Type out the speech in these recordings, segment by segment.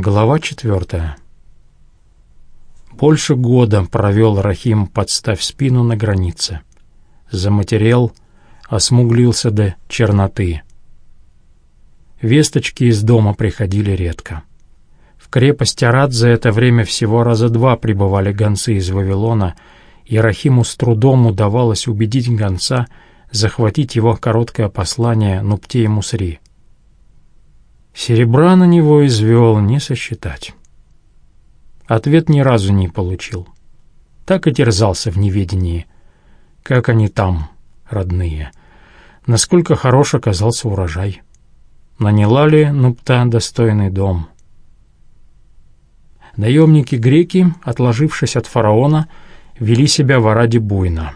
Глава четвертая. Больше года провел Рахим, подставь спину на границе. Заматерел, осмуглился до черноты. Весточки из дома приходили редко. В крепость Арат за это время всего раза два прибывали гонцы из Вавилона, и Рахиму с трудом удавалось убедить гонца захватить его короткое послание Нуптея Мусри. Серебра на него извел не сосчитать. Ответ ни разу не получил. Так и терзался в неведении. Как они там, родные? Насколько хорош оказался урожай? Наняла ли Нупта достойный дом? Наемники-греки, отложившись от фараона, вели себя в Араде буйно.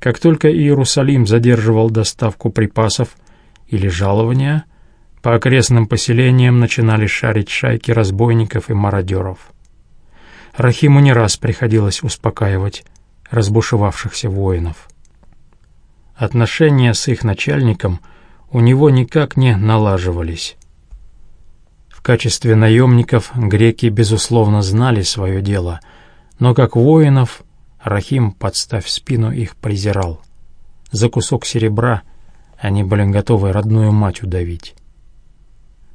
Как только Иерусалим задерживал доставку припасов или жалования — по окрестным поселениям начинали шарить шайки разбойников и мародеров. Рахиму не раз приходилось успокаивать разбушевавшихся воинов. Отношения с их начальником у него никак не налаживались. В качестве наемников греки, безусловно, знали свое дело, но как воинов Рахим, подставь спину, их презирал. За кусок серебра они были готовы родную мать удавить.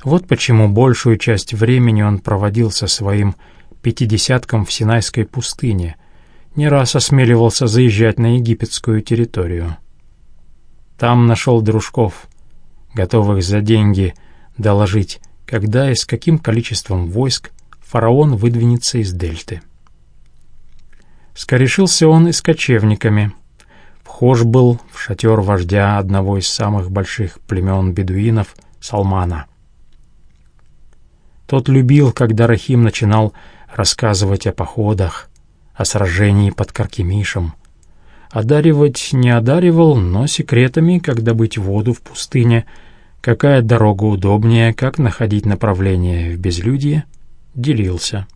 Вот почему большую часть времени он проводил со своим пятидесятком в Синайской пустыне, не раз осмеливался заезжать на египетскую территорию. Там нашел дружков, готовых за деньги доложить, когда и с каким количеством войск фараон выдвинется из дельты. Скорешился он и с кочевниками. Вхож был в шатер вождя одного из самых больших племен бедуинов — Салмана — тот любил, когда Рахим начинал рассказывать о походах, о сражении под Каркемишем. Одаривать не одаривал, но секретами, как добыть воду в пустыне, какая дорога удобнее, как находить направление в безлюдье, делился.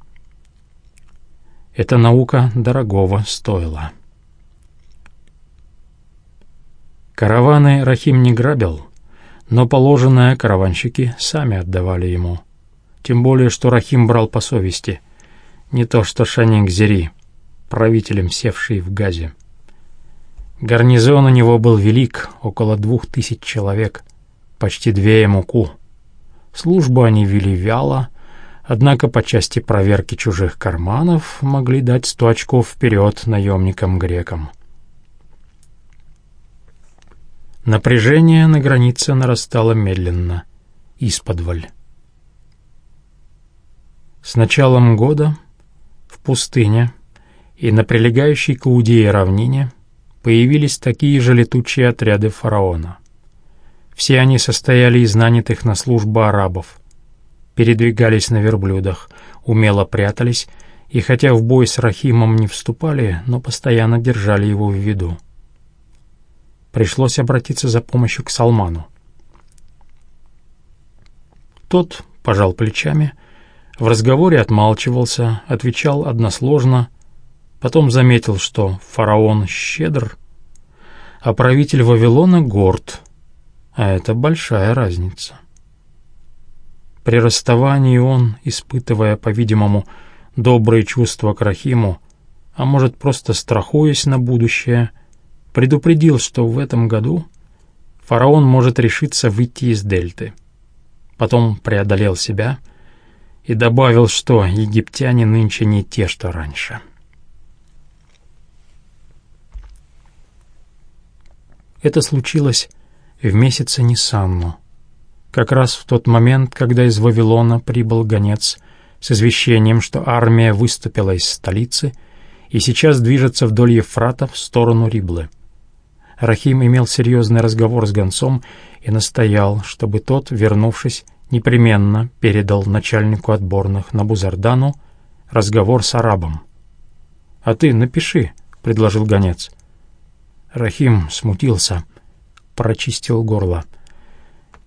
Эта наука дорогого стоила. Караваны Рахим не грабил, но положенное караванщики сами отдавали ему — тем более, что Рахим брал по совести. Не то что Шанинг Зери, правителем севший в Газе. Гарнизон у него был велик, около двух тысяч человек, почти две ему Службу они вели вяло, однако по части проверки чужих карманов могли дать сто очков вперед наемникам-грекам. Напряжение на границе нарастало медленно, исподволь. С началом года в пустыне и на прилегающей к Иудее равнине появились такие же летучие отряды фараона. Все они состояли из нанятых на службу арабов, передвигались на верблюдах, умело прятались и хотя в бой с Рахимом не вступали, но постоянно держали его в виду. Пришлось обратиться за помощью к Салману. Тот пожал плечами — в разговоре отмалчивался, отвечал односложно, потом заметил, что фараон щедр, а правитель Вавилона горд, а это большая разница. При расставании он, испытывая, по-видимому, добрые чувства к Рахиму, а может, просто страхуясь на будущее, предупредил, что в этом году фараон может решиться выйти из дельты. Потом преодолел себя — и добавил, что египтяне нынче не те, что раньше. Это случилось в месяце Ниссанну, как раз в тот момент, когда из Вавилона прибыл гонец с извещением, что армия выступила из столицы и сейчас движется вдоль Ефрата в сторону Риблы. Рахим имел серьезный разговор с гонцом и настоял, чтобы тот, вернувшись, непременно передал начальнику отборных на Бузардану разговор с арабом. «А ты напиши», — предложил гонец. Рахим смутился, прочистил горло.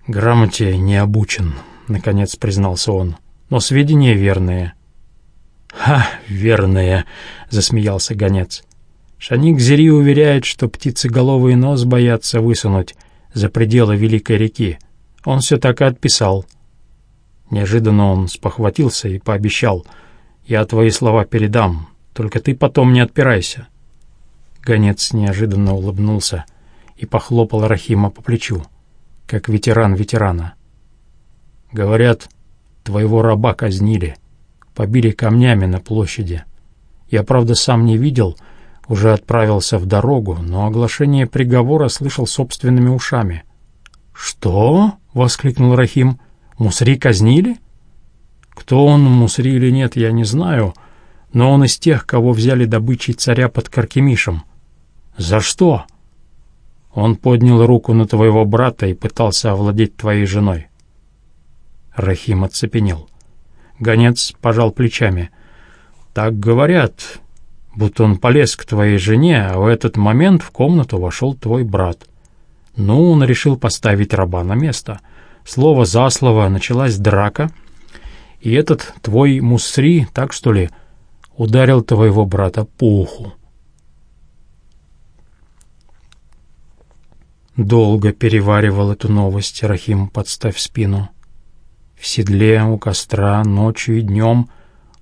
«Грамоте не обучен», — наконец признался он, — «но сведения верные». «Ха, верные!» — засмеялся гонец. Шаник Зери уверяет, что птицеголовый нос боятся высунуть за пределы Великой реки. Он все так и отписал. Неожиданно он спохватился и пообещал, «Я твои слова передам, только ты потом не отпирайся». Гонец неожиданно улыбнулся и похлопал Рахима по плечу, как ветеран ветерана. «Говорят, твоего раба казнили, побили камнями на площади. Я, правда, сам не видел, уже отправился в дорогу, но оглашение приговора слышал собственными ушами. «Что?» — воскликнул Рахим. «Мусри казнили?» Кто он, Мусри или нет, я не знаю, но он из тех, кого взяли добычей царя под Каркемишем. «За что?» Он поднял руку на твоего брата и пытался овладеть твоей женой. Рахим оцепенел. Гонец пожал плечами. «Так говорят, будто он полез к твоей жене, а в этот момент в комнату вошел твой брат. Ну, он решил поставить раба на место. Слово за слово началась драка, и этот твой мусри, так что ли, ударил твоего брата по уху. Долго переваривал эту новость Рахим, подставь спину. В седле, у костра, ночью и днем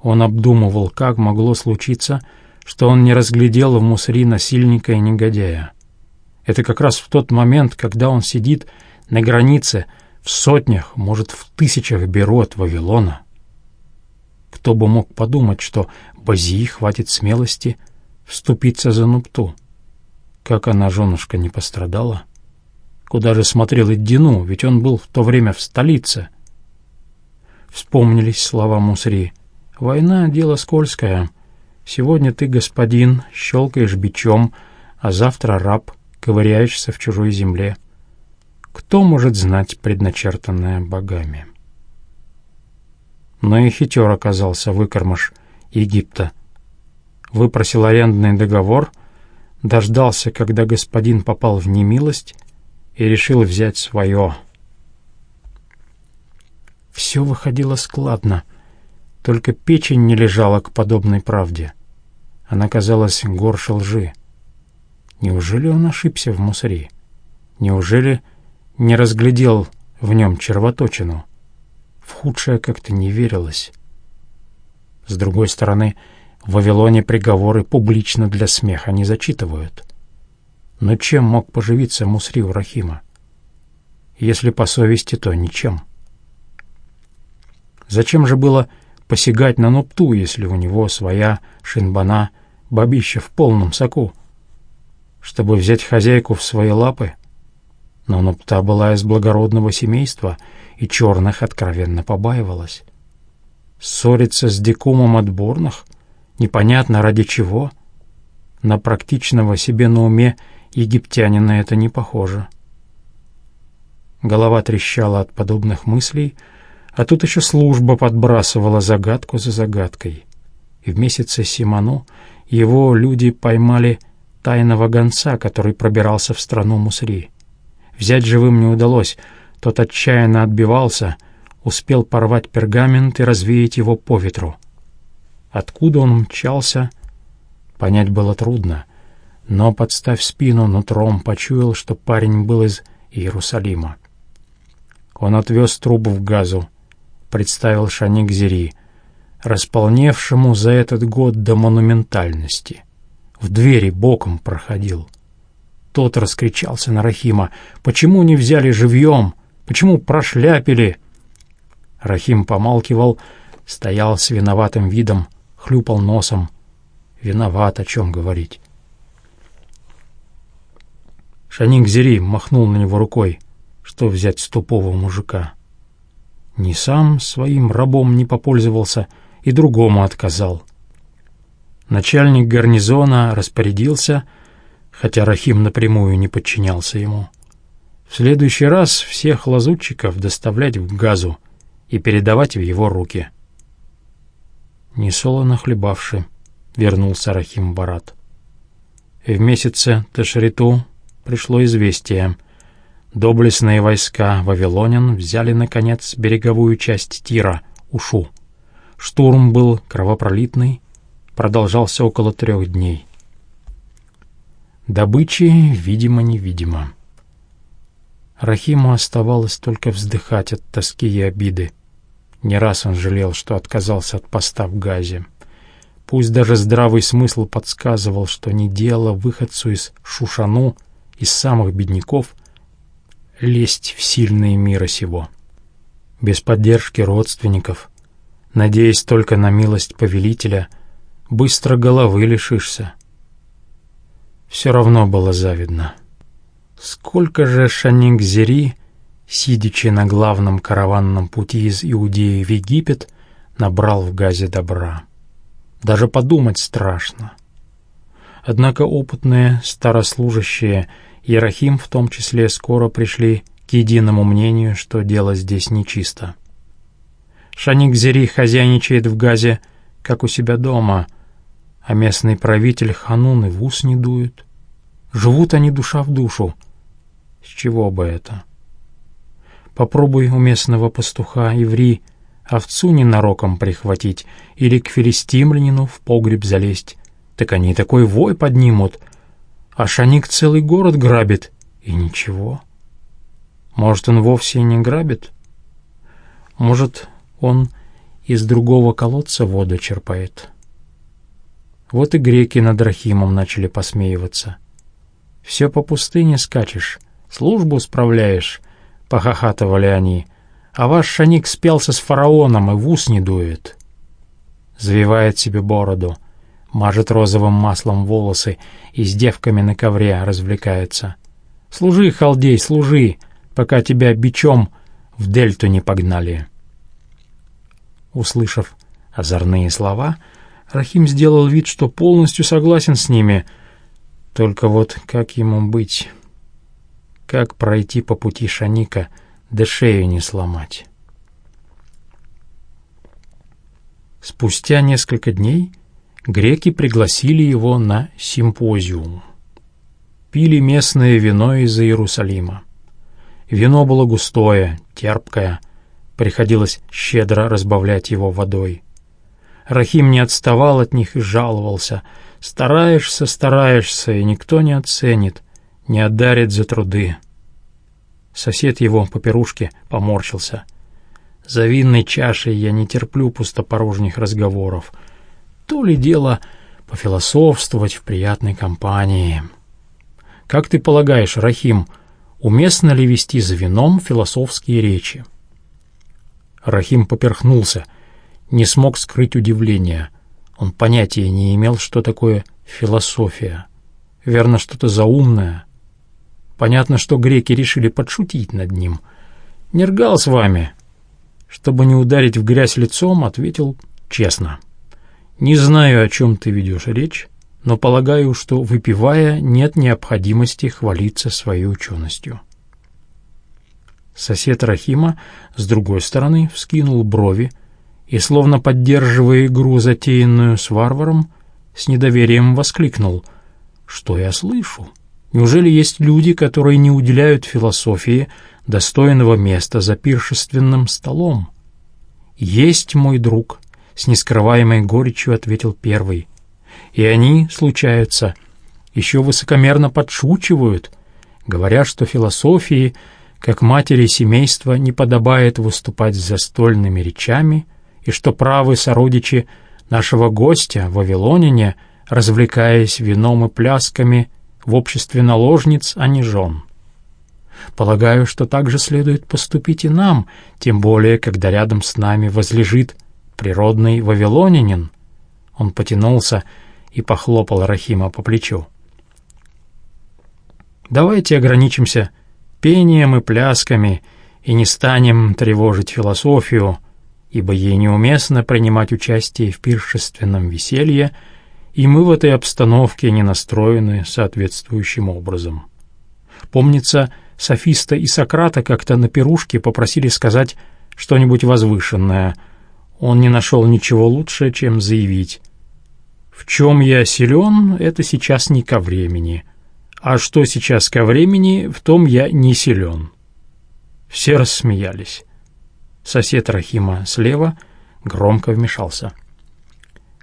он обдумывал, как могло случиться, что он не разглядел в мусри насильника и негодяя. Это как раз в тот момент, когда он сидит на границе в сотнях, может, в тысячах беру от Вавилона. Кто бы мог подумать, что Базии хватит смелости вступиться за Нупту? Как она, женушка, не пострадала? Куда же смотрел Эддину, ведь он был в то время в столице. Вспомнились слова Мусри. «Война — дело скользкое. Сегодня ты, господин, щелкаешь бичом, а завтра раб, ковыряешься в чужой земле. Кто может знать предначертанное богами?» Но и хитер оказался выкормыш Египта. Выпросил арендный договор, дождался, когда господин попал в немилость, и решил взять свое. Все выходило складно, только печень не лежала к подобной правде. Она казалась горше лжи. Неужели он ошибся в мусоре? Неужели не разглядел в нем червоточину? В худшее как-то не верилось. С другой стороны, в Вавилоне приговоры публично для смеха не зачитывают. Но чем мог поживиться Мусри у Рахима? Если по совести, то ничем. Зачем же было посягать на Нупту, если у него своя шинбана, бабища в полном соку? Чтобы взять хозяйку в свои лапы? Но Нупта была из благородного семейства, и черных откровенно побаивалась. Ссориться с дикумом отборных? Непонятно ради чего? На практичного себе на уме Египтянина это не похоже. Голова трещала от подобных мыслей, а тут еще служба подбрасывала загадку за загадкой. И в месяце Симону его люди поймали тайного гонца, который пробирался в страну Мусри. Взять живым не удалось, тот отчаянно отбивался, успел порвать пергамент и развеять его по ветру. Откуда он мчался, понять было трудно — но, подставь спину, нутром почуял, что парень был из Иерусалима. Он отвез труп в газу, представил Шаник Зери, располневшему за этот год до монументальности. В двери боком проходил. Тот раскричался на Рахима. «Почему не взяли живьем? Почему прошляпили?» Рахим помалкивал, стоял с виноватым видом, хлюпал носом. «Виноват, о чем говорить?» Шаник Зери махнул на него рукой. Что взять с тупого мужика? Ни сам своим рабом не попользовался и другому отказал. Начальник гарнизона распорядился, хотя Рахим напрямую не подчинялся ему. В следующий раз всех лазутчиков доставлять в газу и передавать в его руки. Несолоно хлебавши, вернулся Рахим Барат. И в месяце Ташриту пришло известие. Доблестные войска вавилонян взяли, наконец, береговую часть Тира, Ушу. Штурм был кровопролитный, продолжался около трех дней. Добычи, видимо-невидимо. Рахиму оставалось только вздыхать от тоски и обиды. Не раз он жалел, что отказался от поста в Газе. Пусть даже здравый смысл подсказывал, что не дело выходцу из Шушану, из самых бедняков, лезть в сильные мира сего. Без поддержки родственников, надеясь только на милость повелителя, быстро головы лишишься. Все равно было завидно. Сколько же Шаник-Зери, сидячи на главном караванном пути из Иудеи в Египет, набрал в Газе добра. Даже подумать страшно. Однако опытные старослужащие, Ерахим в том числе, скоро пришли к единому мнению, что дело здесь нечисто. Шаник-Зери хозяйничает в Газе, как у себя дома, а местный правитель Ханун и в ус не дует. Живут они душа в душу. С чего бы это? Попробуй у местного пастуха иври овцу ненароком прихватить или к филистимлянину в погреб залезть. Так они такой вой поднимут, а шаник целый город грабит, и ничего. Может, он вовсе не грабит? Может, он из другого колодца воду черпает? Вот и греки над Рахимом начали посмеиваться. «Все по пустыне скачешь, службу справляешь», — похохатывали они, «а ваш шаник спелся с фараоном и в ус не дует». Завивает себе бороду, мажет розовым маслом волосы и с девками на ковре развлекается. «Служи, халдей, служи, пока тебя бичом в дельту не погнали». Услышав озорные слова, Рахим сделал вид, что полностью согласен с ними. Только вот как ему быть? Как пройти по пути Шаника, да шею не сломать? Спустя несколько дней греки пригласили его на симпозиум. Пили местное вино из Иерусалима. Вино было густое, терпкое, приходилось щедро разбавлять его водой. Рахим не отставал от них и жаловался. «Стараешься, стараешься, и никто не оценит, не одарит за труды». Сосед его по пирушке поморщился. «За винной чашей я не терплю пустопорожних разговоров. То ли дело пофилософствовать в приятной компании». «Как ты полагаешь, Рахим, уместно ли вести за вином философские речи?» Рахим поперхнулся — не смог скрыть удивления. Он понятия не имел, что такое философия. Верно, что-то заумное. Понятно, что греки решили подшутить над ним. «Не ргал с вами». Чтобы не ударить в грязь лицом, ответил честно. «Не знаю, о чем ты ведешь речь, но полагаю, что, выпивая, нет необходимости хвалиться своей ученостью». Сосед Рахима, с другой стороны, вскинул брови, и, словно поддерживая игру, затеянную с варваром, с недоверием воскликнул. «Что я слышу? Неужели есть люди, которые не уделяют философии достойного места за пиршественным столом?» «Есть, мой друг», — с нескрываемой горечью ответил первый. «И они, случаются, еще высокомерно подшучивают, говоря, что философии, как матери семейства, не подобает выступать с застольными речами — и что правы сородичи нашего гостя, вавилонине, развлекаясь вином и плясками в обществе наложниц, а не жен. Полагаю, что так же следует поступить и нам, тем более, когда рядом с нами возлежит природный вавилонянин. Он потянулся и похлопал Рахима по плечу. «Давайте ограничимся пением и плясками и не станем тревожить философию, ибо ей неуместно принимать участие в пиршественном веселье, и мы в этой обстановке не настроены соответствующим образом. Помнится, софиста и Сократа как-то на пирушке попросили сказать что-нибудь возвышенное. Он не нашел ничего лучше, чем заявить «В чем я силен, это сейчас не ко времени, а что сейчас ко времени, в том я не силен». Все рассмеялись. Сосед Рахима слева громко вмешался.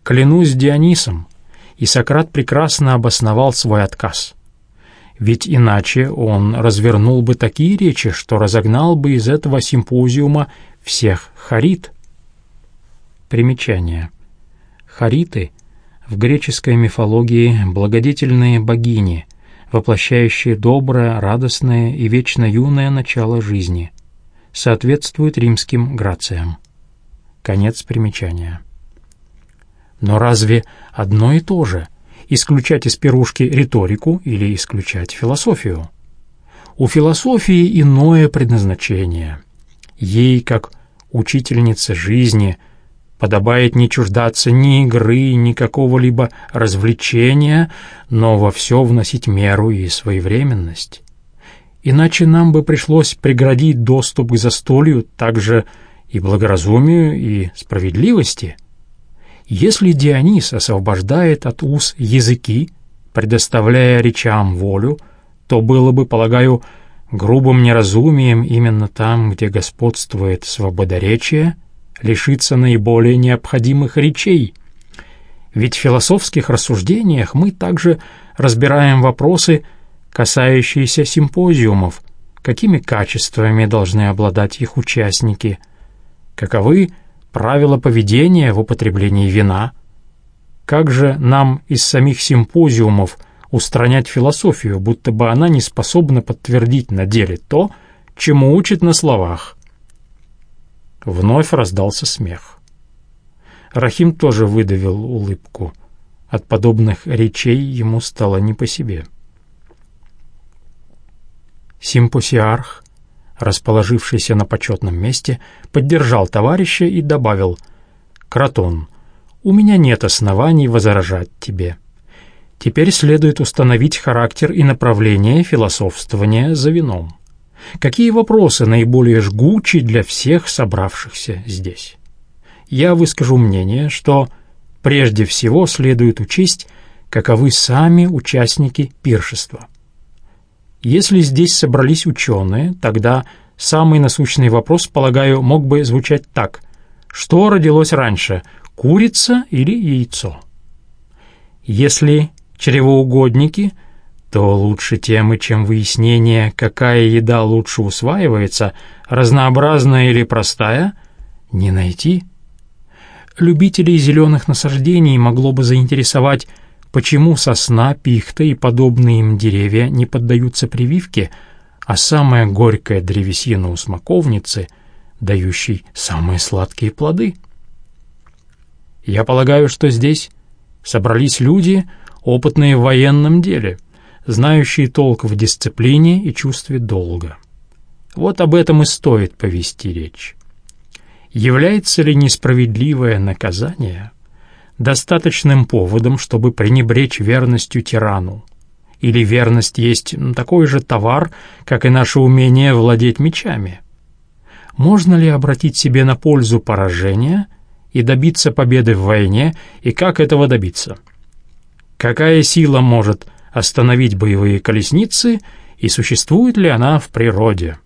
«Клянусь Дионисом!» И Сократ прекрасно обосновал свой отказ. Ведь иначе он развернул бы такие речи, что разогнал бы из этого симпозиума всех харит. Примечание. Хариты в греческой мифологии благодетельные богини, воплощающие доброе, радостное и вечно юное начало жизни, соответствуют римским грациям. Конец примечания. Но разве одно и то же — исключать из пирушки риторику или исключать философию? У философии иное предназначение. Ей, как учительнице жизни, подобает не чуждаться ни игры, ни какого-либо развлечения, но во все вносить меру и своевременность. Иначе нам бы пришлось преградить доступ к застолью также и благоразумию, и справедливости. Если Дионис освобождает от уз языки, предоставляя речам волю, то было бы, полагаю, грубым неразумием именно там, где господствует свободоречие, лишиться наиболее необходимых речей. Ведь в философских рассуждениях мы также разбираем вопросы, касающиеся симпозиумов, какими качествами должны обладать их участники, каковы правила поведения в употреблении вина, как же нам из самих симпозиумов – устранять философию, будто бы она не способна подтвердить на деле то, чему учит на словах. Вновь раздался смех. Рахим тоже выдавил улыбку. От подобных речей ему стало не по себе. Симпосиарх, расположившийся на почетном месте, поддержал товарища и добавил «Кратон, у меня нет оснований возражать тебе». Теперь следует установить характер и направление философствования за вином. Какие вопросы наиболее жгучи для всех собравшихся здесь? Я выскажу мнение, что прежде всего следует учесть, каковы сами участники пиршества. Если здесь собрались ученые, тогда самый насущный вопрос, полагаю, мог бы звучать так. Что родилось раньше, курица или яйцо? Если чревоугодники, то лучше темы, чем выяснение, какая еда лучше усваивается, разнообразная или простая, не найти. Любителей зеленых насаждений могло бы заинтересовать, почему сосна, пихта и подобные им деревья не поддаются прививке, а самая горькая древесина у смоковницы, дающей самые сладкие плоды. Я полагаю, что здесь собрались люди — опытные в военном деле, знающие толк в дисциплине и чувстве долга. Вот об этом и стоит повести речь. Является ли несправедливое наказание достаточным поводом, чтобы пренебречь верностью тирану? Или верность есть такой же товар, как и наше умение владеть мечами? Можно ли обратить себе на пользу поражения и добиться победы в войне, и как этого добиться? Какая сила может остановить боевые колесницы и существует ли она в природе?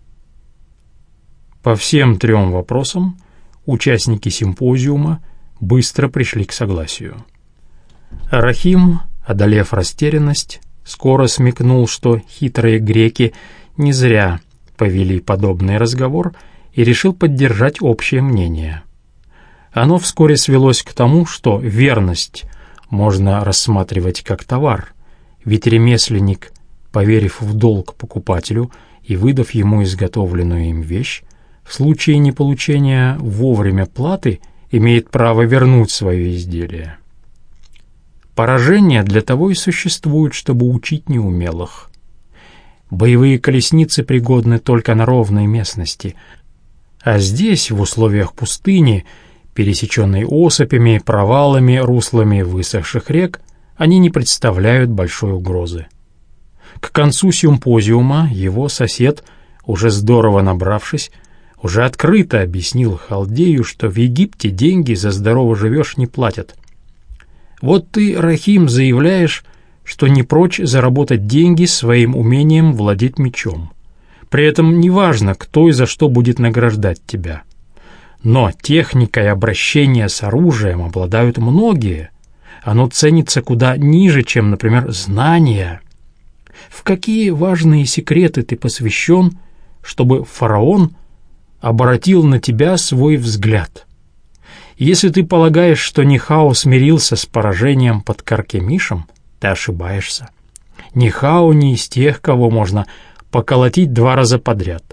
По всем трем вопросам участники симпозиума быстро пришли к согласию. Рахим, одолев растерянность, скоро смекнул, что хитрые греки не зря повели подобный разговор и решил поддержать общее мнение. Оно вскоре свелось к тому, что верность можно рассматривать как товар, ведь ремесленник, поверив в долг покупателю и выдав ему изготовленную им вещь, в случае неполучения вовремя платы имеет право вернуть свое изделие. Поражение для того и существует, чтобы учить неумелых. Боевые колесницы пригодны только на ровной местности, а здесь, в условиях пустыни, пересеченной осыпями, провалами, руслами высохших рек, они не представляют большой угрозы. К концу симпозиума его сосед, уже здорово набравшись, уже открыто объяснил Халдею, что в Египте деньги за здорово живешь не платят. Вот ты, Рахим, заявляешь, что не прочь заработать деньги своим умением владеть мечом. При этом неважно, кто и за что будет награждать тебя. Но техникой обращения с оружием обладают многие. Оно ценится куда ниже, чем, например, знания. В какие важные секреты ты посвящен, чтобы фараон обратил на тебя свой взгляд? Если ты полагаешь, что Нихао смирился с поражением под Каркемишем, ты ошибаешься. Нихао не из тех, кого можно поколотить два раза подряд.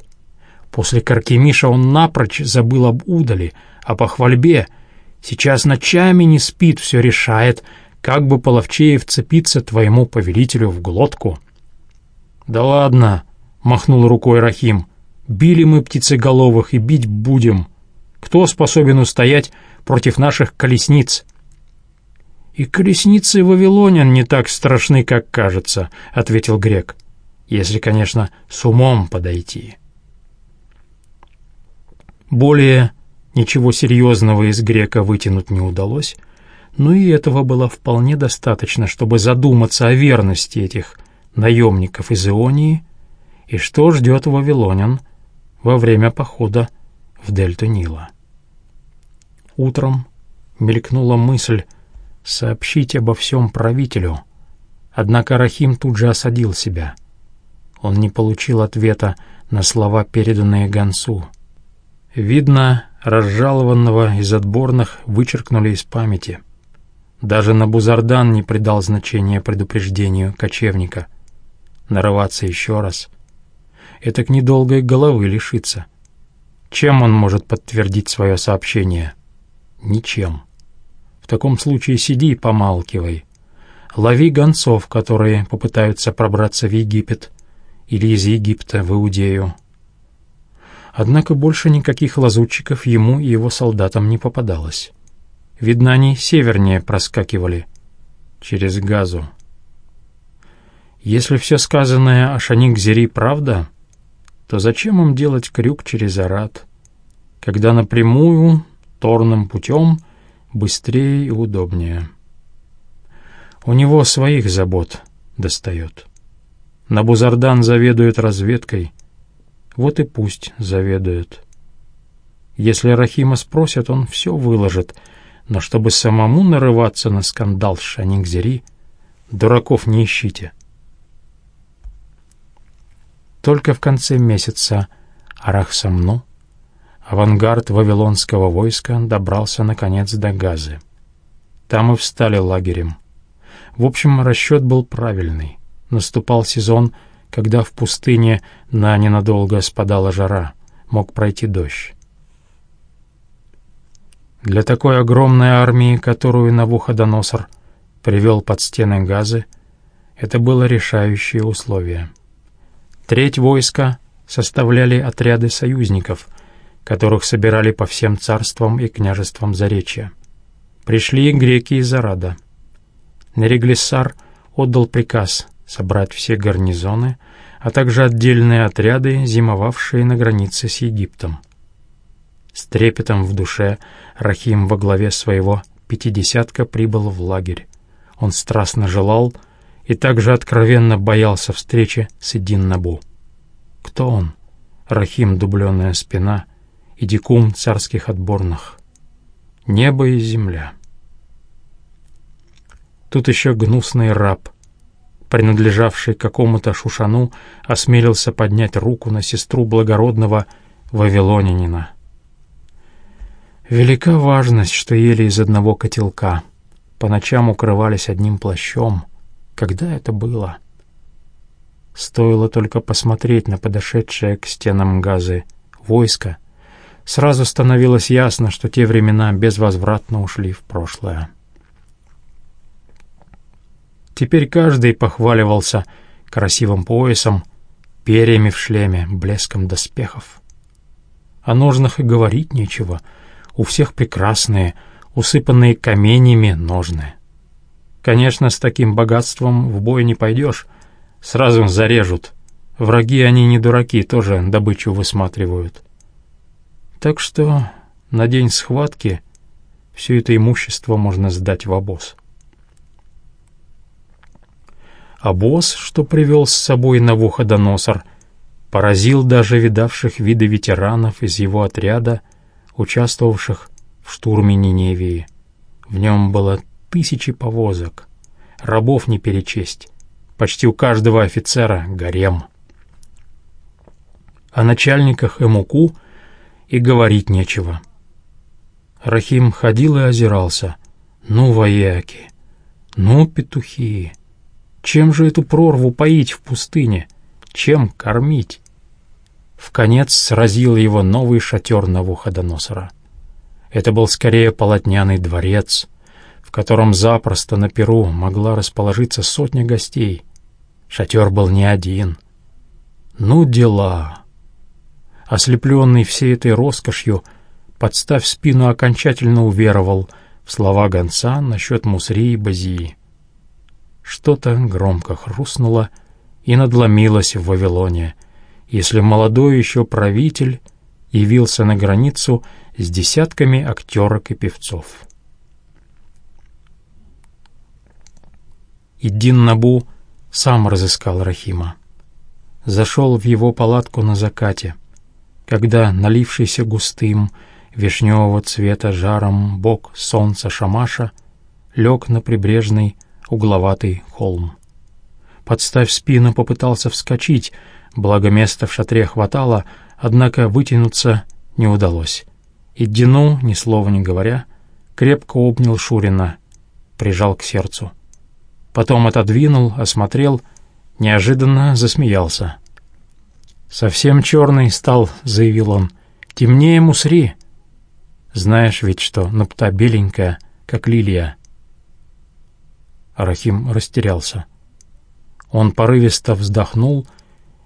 После Каркемиша он напрочь забыл об удали, о похвальбе. Сейчас ночами не спит, все решает, как бы половчее вцепиться твоему повелителю в глотку. «Да ладно», — махнул рукой Рахим, — «били мы птицеголовых и бить будем. Кто способен устоять против наших колесниц?» «И колесницы вавилонян не так страшны, как кажется», — ответил грек. «Если, конечно, с умом подойти». Более ничего серьезного из грека вытянуть не удалось, но и этого было вполне достаточно, чтобы задуматься о верности этих наемников из Ионии и что ждет вавилонян во время похода в дельту Нила. Утром мелькнула мысль сообщить обо всем правителю, однако Рахим тут же осадил себя. Он не получил ответа на слова, переданные гонцу. Видно, разжалованного из отборных вычеркнули из памяти. Даже Набузардан не придал значения предупреждению кочевника. Нарываться еще раз — это к недолгой головы лишиться. Чем он может подтвердить свое сообщение? Ничем. В таком случае сиди и помалкивай. Лови гонцов, которые попытаются пробраться в Египет или из Египта в Иудею. Однако больше никаких лазутчиков ему и его солдатам не попадалось. Видно, они севернее проскакивали, через Газу. Если все сказанное о Шаник-Зери правда, то зачем им делать крюк через Арат, когда напрямую, торным путем, быстрее и удобнее? У него своих забот достает. Набузардан заведует разведкой — вот и пусть заведует. Если Рахима спросят, он все выложит, но чтобы самому нарываться на скандал с Шанингзери, дураков не ищите. Только в конце месяца Арахсамну авангард вавилонского войска добрался наконец до Газы. Там и встали лагерем. В общем, расчет был правильный. Наступал сезон когда в пустыне на ненадолго спадала жара, мог пройти дождь. Для такой огромной армии, которую Навуходоносор привел под стены Газы, это было решающее условие. Треть войска составляли отряды союзников, которых собирали по всем царствам и княжествам Заречья. Пришли греки из Арада. Нереглиссар отдал приказ собрать все гарнизоны, а также отдельные отряды, зимовавшие на границе с Египтом. С трепетом в душе Рахим во главе своего пятидесятка прибыл в лагерь. Он страстно желал и также откровенно боялся встречи с Эдин-Набу. Кто он? Рахим, дубленная спина, и дикум царских отборных. Небо и земля. Тут еще гнусный раб, принадлежавший какому-то шушану, осмелился поднять руку на сестру благородного вавилонянина. Велика важность, что ели из одного котелка, по ночам укрывались одним плащом. Когда это было? Стоило только посмотреть на подошедшее к стенам газы войско, сразу становилось ясно, что те времена безвозвратно ушли в прошлое. Теперь каждый похваливался красивым поясом, перьями в шлеме, блеском доспехов. О ножнах и говорить нечего. У всех прекрасные, усыпанные каменями ножны. Конечно, с таким богатством в бой не пойдешь. Сразу зарежут. Враги они не дураки, тоже добычу высматривают. Так что на день схватки все это имущество можно сдать в обоз а босс, что привел с собой Навуходоносор, поразил даже видавших виды ветеранов из его отряда, участвовавших в штурме Ниневии. В нем было тысячи повозок, рабов не перечесть, почти у каждого офицера гарем. О начальниках Эмуку и говорить нечего. Рахим ходил и озирался. Ну, вояки, ну, петухи. Чем же эту прорву поить в пустыне? Чем кормить? В конец сразил его новый шатер Навуходоносора. Это был скорее полотняный дворец, котором запросто на Перу могла расположиться сотня гостей. Шатер был не один. Ну, дела. Ослепленный всей этой роскошью, подставь спину, окончательно уверовал в слова гонца насчет Мусри и Базии. Что-то громко хрустнуло и надломилось в Вавилоне, если молодой еще правитель явился на границу с десятками актерок и певцов. Иддин Набу сам разыскал Рахима. Зашел в его палатку на закате, когда налившийся густым, вишневого цвета жаром бок солнца Шамаша лег на прибрежный угловатый холм. Подставь спину, попытался вскочить, благо места в шатре хватало, однако вытянуться не удалось. И Дину, ни слова не говоря, крепко обнял Шурина, прижал к сердцу. Потом отодвинул, осмотрел, неожиданно засмеялся. «Совсем черный стал», — заявил он. «Темнее мусри». Знаешь ведь, что Напта беленькая, как лилия. Рахим растерялся. Он порывисто вздохнул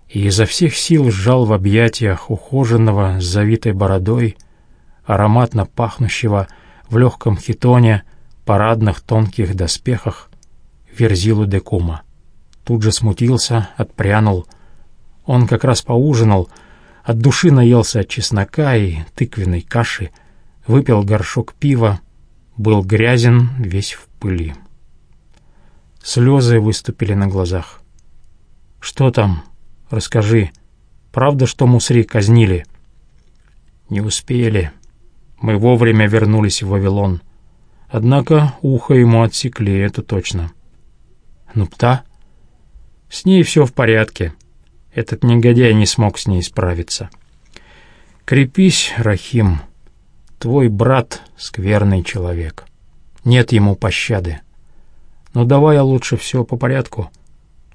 и изо всех сил сжал в объятиях ухоженного с завитой бородой, ароматно пахнущего в легком хитоне, парадных тонких доспехах, Верзилу Декума. Тут же смутился, отпрянул. Он как раз поужинал, от души наелся чеснока и тыквенной каши — выпил горшок пива, был грязен, весь в пыли. Слезы выступили на глазах. «Что там? Расскажи. Правда, что Мусри казнили?» «Не успели. Мы вовремя вернулись в Вавилон. Однако ухо ему отсекли, это точно». «Нупта?» «С ней все в порядке. Этот негодяй не смог с ней справиться». «Крепись, Рахим». Твой брат — скверный человек. Нет ему пощады. Но давай я лучше все по порядку.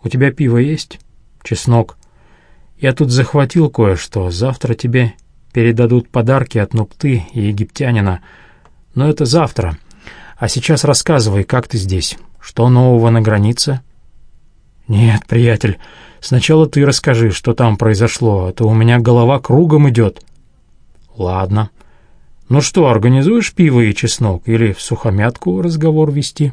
У тебя пиво есть? Чеснок. Я тут захватил кое-что. Завтра тебе передадут подарки от Нупты и египтянина. Но это завтра. А сейчас рассказывай, как ты здесь. Что нового на границе? Нет, приятель, сначала ты расскажи, что там произошло, а то у меня голова кругом идет. Ладно. «Ну что, организуешь пиво и чеснок или в сухомятку разговор вести?»